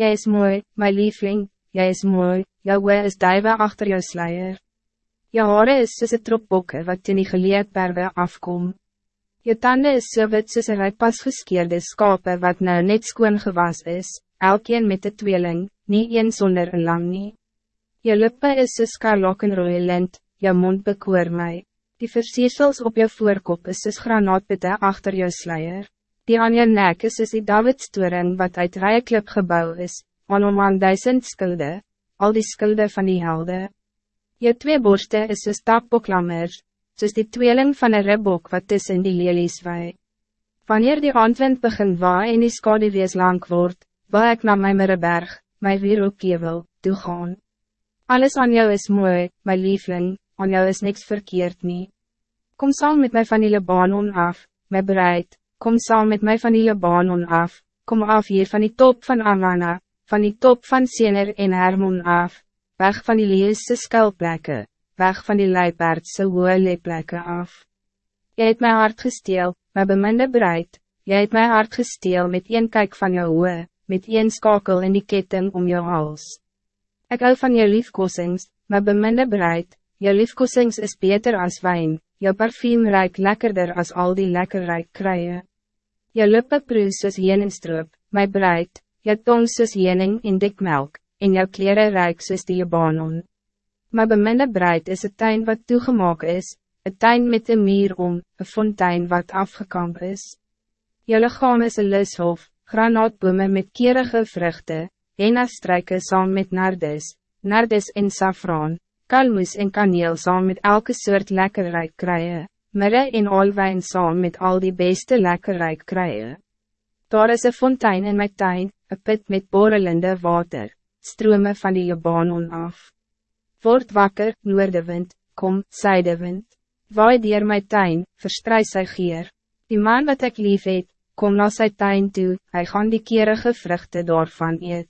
Jy is mooi, my liefling, jy is mooi, jou oe is duive achter jou sluier. Jou hare is soos een trop bokke wat in die geleedberwe afkom. Je tanden is so wit soos een pas geskeerde skape wat nou net skoon gewas is, elkeen met de tweeling, niet een zonder een lang nie. Je lippe is soos skarlok en rooie lint, jou mond bekoor mij. Die versiersels op jou voorkop is soos granaatpitte achter jou sluier. Die aan jou nek is soos die Davidstoring wat uit rijeklip gebouw is, aan om aan duisend skulde, al die skulde van die helde. Je twee borste is soos tapboklammers, soos die tweeling van een ribbok wat tussen die lelies wei. Wanneer die handwind begin waai en die skadewees lang word, wil ik naar my Mirreberg, my wereldkevel, toe gaan. Alles aan jou is mooi, my liefling, aan jou is niks verkeerd nie. Kom saam met my van die Libanon af, my bereid, kom saam met my van die Libanon af, kom af hier van die top van Amana, van die top van Sener en Hermon af, weg van die leese skulplekke, weg van die luipaardse hoë leplekke af. Jy het my hart gesteel, my beminde bereid, jy het my hart gesteel met een kijk van jou hoë, met een skakel in die ketting om jou hals. Ik hou van jou liefkosings, my beminde bereid, Je liefkosings is beter als wijn, je parfum ruikt lekkerder als al die lekker rijk Je lippe proes soos jeningstroop, my breid, je tong soos jening in dik melk, en jou kleren ruik soos die banon. My beminde breid is een tuin wat toegemaak is, een tuin met een mier om, een fontein wat afgekamp is. Je lichaam is een lushof, granaatbome met kierige vruchten, henna strijken saam met nardes, nardes en safraan, kalmoes en kaneel saam met elke soort lekkerrijk kruie, mirre en olwijn saam met al die beste lekkerrijk kruie. Daar is een fontein in mijn tuin, een put met borrelende water, strome van die Libanon af. Word wakker, noordewind, kom, zuidewind, waai dier my tuin, verstrui sy geer. Die man wat ik lief het, kom na sy tuin toe, hy gaan die kerige vruchten daarvan eet.